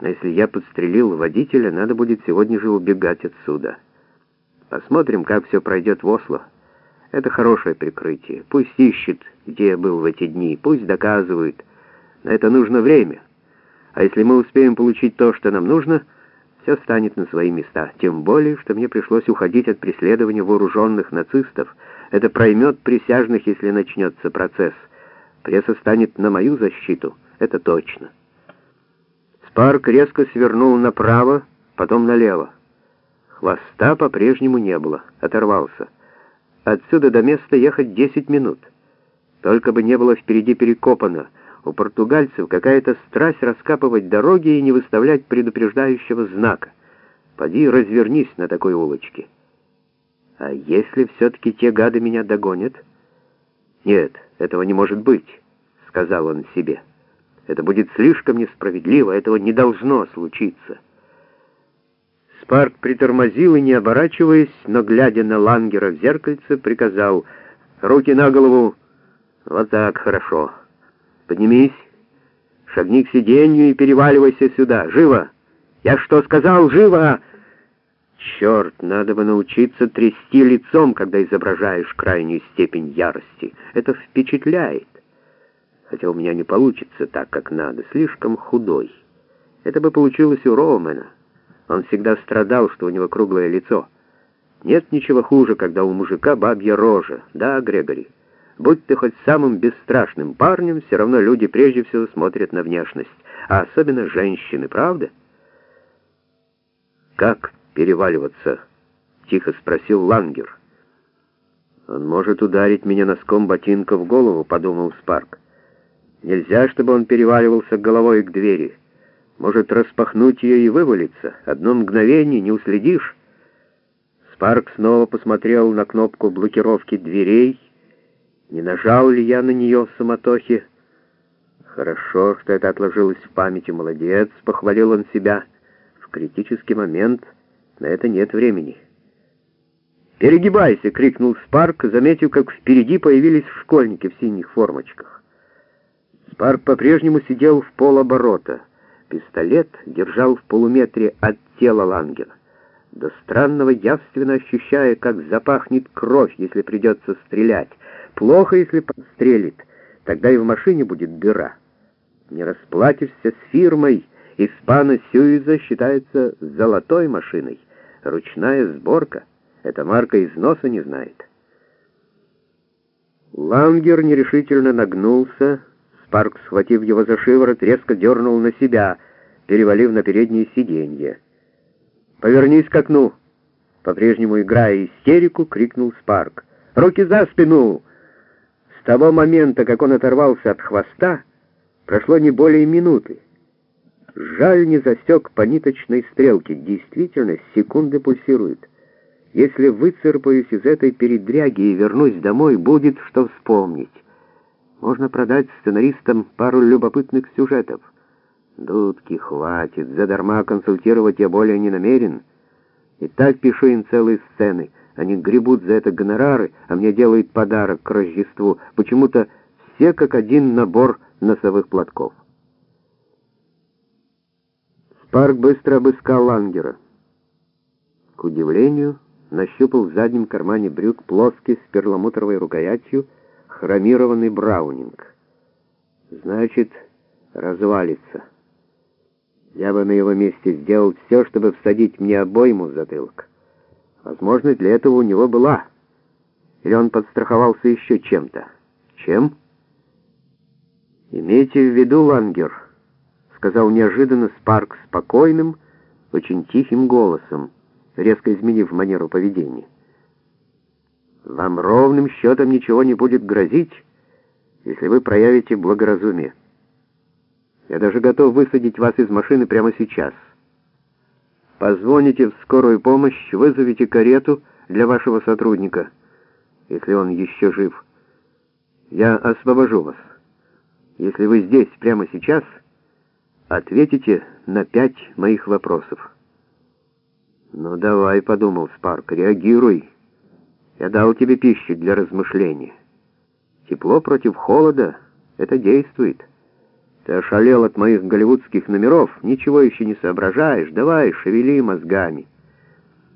Но если я подстрелил водителя, надо будет сегодня же убегать отсюда. Посмотрим, как все пройдет в Осло. Это хорошее прикрытие. Пусть ищет, где я был в эти дни, пусть доказывает. На это нужно время. А если мы успеем получить то, что нам нужно, все станет на свои места. Тем более, что мне пришлось уходить от преследования вооруженных нацистов. Это проймет присяжных, если начнется процесс. Пресса станет на мою защиту, это точно. Спарк резко свернул направо, потом налево. Хвоста по-прежнему не было, оторвался. Отсюда до места ехать 10 минут. Только бы не было впереди перекопано. У португальцев какая-то страсть раскапывать дороги и не выставлять предупреждающего знака. Поди развернись на такой улочке. А если все-таки те гады меня догонят? Нет, этого не может быть, сказал он себе. Это будет слишком несправедливо, этого не должно случиться. Спарк притормозил и, не оборачиваясь, но, глядя на Лангера в зеркальце, приказал «Руки на голову! Вот так, хорошо. Поднимись, шагни к сиденью и переваливайся сюда. Живо! Я что сказал? Живо!» Черт, надо бы научиться трясти лицом, когда изображаешь крайнюю степень ярости. Это впечатляет хотя у меня не получится так, как надо, слишком худой. Это бы получилось у Роумена. Он всегда страдал, что у него круглое лицо. Нет ничего хуже, когда у мужика бабья рожа. Да, Грегори? Будь ты хоть самым бесстрашным парнем, все равно люди прежде всего смотрят на внешность, а особенно женщины, правда? «Как переваливаться?» — тихо спросил Лангер. «Он может ударить меня носком ботинка в голову», — подумал Спарк. Нельзя, чтобы он переваливался головой к двери. Может распахнуть ее и вывалиться. Одно мгновение не уследишь. Спарк снова посмотрел на кнопку блокировки дверей. Не нажал ли я на нее в суматохе? Хорошо, что это отложилось в памяти. Молодец, похвалил он себя. В критический момент на это нет времени. «Перегибайся!» — крикнул Спарк, заметив, как впереди появились школьники в синих формочках. Спарк по-прежнему сидел в полоборота. Пистолет держал в полуметре от тела Лангера. До странного явственно ощущая, как запахнет кровь, если придется стрелять. Плохо, если подстрелит, тогда и в машине будет дыра. Не расплатишься с фирмой. Испана Сюиза считается золотой машиной. Ручная сборка. Эта марка износа не знает. Лангер нерешительно нагнулся, Спарк, схватив его за шиворот, резко дернул на себя, перевалив на переднее сиденье. «Повернись к окну!» По-прежнему играя истерику, крикнул Спарк. «Руки за спину!» С того момента, как он оторвался от хвоста, прошло не более минуты. Жаль, не засек по ниточной стрелке. Действительно, секунды пульсируют. Если выцарпаюсь из этой передряги и вернусь домой, будет что вспомнить. Можно продать сценаристам пару любопытных сюжетов. Дудки, хватит, задарма консультировать я более не намерен. И так пишу им целые сцены. Они гребут за это гонорары, а мне делают подарок к Рождеству. Почему-то все как один набор носовых платков. Спарк быстро обыскал Лангера. К удивлению, нащупал в заднем кармане брюк плоский с перламутровой рукоятью, хромированный браунинг. Значит, развалится. Я бы на его месте сделал все, чтобы всадить мне обойму в затылок. Возможно, для этого у него была. Или он подстраховался еще чем-то. Чем? «Имейте в виду, Лангер», — сказал неожиданно Спарк спокойным, очень тихим голосом, резко изменив манеру поведения. Вам ровным счетом ничего не будет грозить, если вы проявите благоразумие. Я даже готов высадить вас из машины прямо сейчас. Позвоните в скорую помощь, вызовите карету для вашего сотрудника, если он еще жив. Я освобожу вас. Если вы здесь прямо сейчас, ответите на пять моих вопросов. «Ну давай», — подумал Спарк, — «реагируй». Я дал тебе пищу для размышления. Тепло против холода — это действует. Ты ошалел от моих голливудских номеров, ничего еще не соображаешь, давай, шевели мозгами.